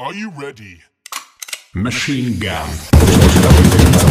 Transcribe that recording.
Are you ready? Machine gun.